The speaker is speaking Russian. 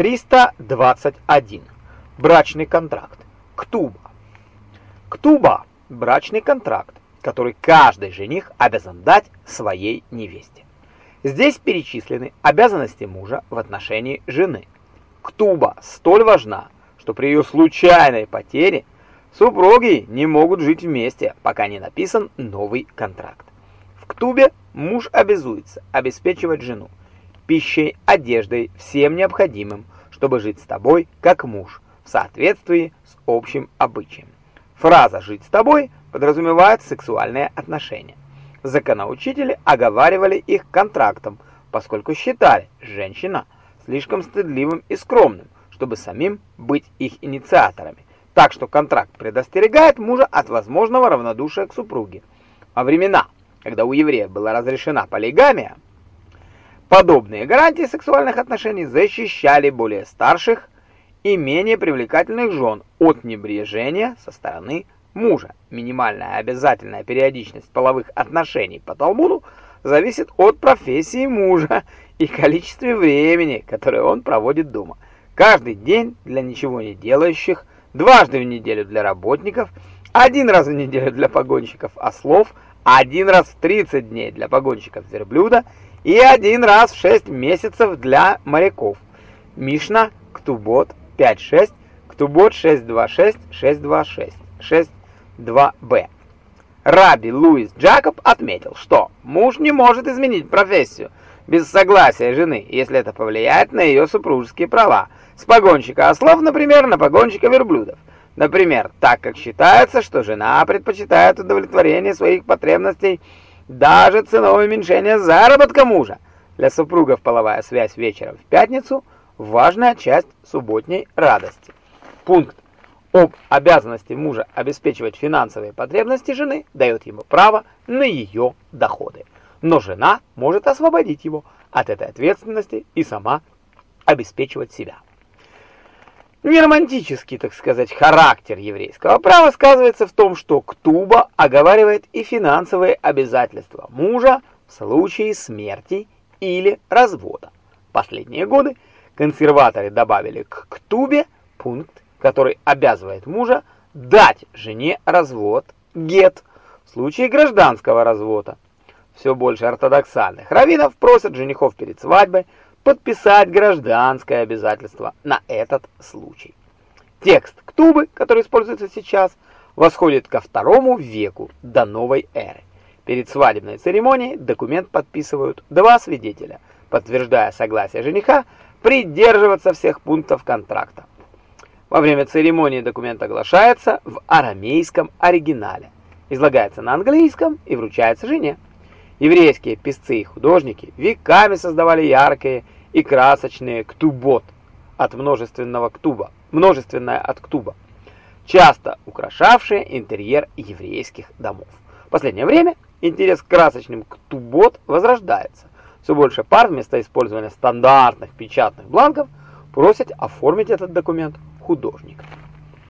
321. Брачный контракт. Ктуба. Ктуба – брачный контракт, который каждый жених обязан дать своей невесте. Здесь перечислены обязанности мужа в отношении жены. Ктуба столь важна, что при ее случайной потере супруги не могут жить вместе, пока не написан новый контракт. В ктубе муж обязуется обеспечивать жену пищей, одеждой, всем необходимым, чтобы жить с тобой как муж, в соответствии с общим обычаем. Фраза «жить с тобой» подразумевает сексуальные отношения. Законоучители оговаривали их контрактом, поскольку считали женщина слишком стыдливым и скромным, чтобы самим быть их инициаторами. Так что контракт предостерегает мужа от возможного равнодушия к супруге. Во времена, когда у евреев была разрешена полигамия, Подобные гарантии сексуальных отношений защищали более старших и менее привлекательных жен от небрежения со стороны мужа. Минимальная обязательная периодичность половых отношений по Талмуду зависит от профессии мужа и количества времени, которое он проводит дома. Каждый день для ничего не делающих, дважды в неделю для работников, один раз в неделю для погонщиков ослов, один раз в 30 дней для погонщиков верблюда – и один раз в 6 месяцев для моряков. Мишна, Ктубот 5.6, Ктубот 6.2.6, 6.2.6, 6.2b. Раби Луис Джакоб отметил, что муж не может изменить профессию без согласия жены, если это повлияет на ее супружеские права, с погонщика ослов, например, на погонщика верблюдов. Например, так как считается, что жена предпочитает удовлетворение своих потребностей даже ценой уменьшения заработка мужа. Для супругов половая связь вечером в пятницу – важная часть субботней радости. Пункт об обязанности мужа обеспечивать финансовые потребности жены дает ему право на ее доходы. Но жена может освободить его от этой ответственности и сама обеспечивать себя. Неромантический, так сказать, характер еврейского права сказывается в том, что Ктуба оговаривает и финансовые обязательства мужа в случае смерти или развода. Последние годы консерваторы добавили к Ктубе пункт, который обязывает мужа дать жене развод, гет, в случае гражданского развода. Все больше ортодоксальных раввинов просят женихов перед свадьбой подписать гражданское обязательство на этот случай. Текст Ктубы, который используется сейчас, восходит ко второму веку до новой эры. Перед свадебной церемонией документ подписывают два свидетеля, подтверждая согласие жениха придерживаться всех пунктов контракта. Во время церемонии документ оглашается в арамейском оригинале, излагается на английском и вручается жене. Еврейские писцы и художники веками создавали яркие и красочные ктубот от множественного ктуба, множественное от ктуба, часто украшавшие интерьер еврейских домов. В последнее время интерес к красочным ктубот возрождается. Все больше пар вместо использования стандартных печатных бланков просят оформить этот документ художников.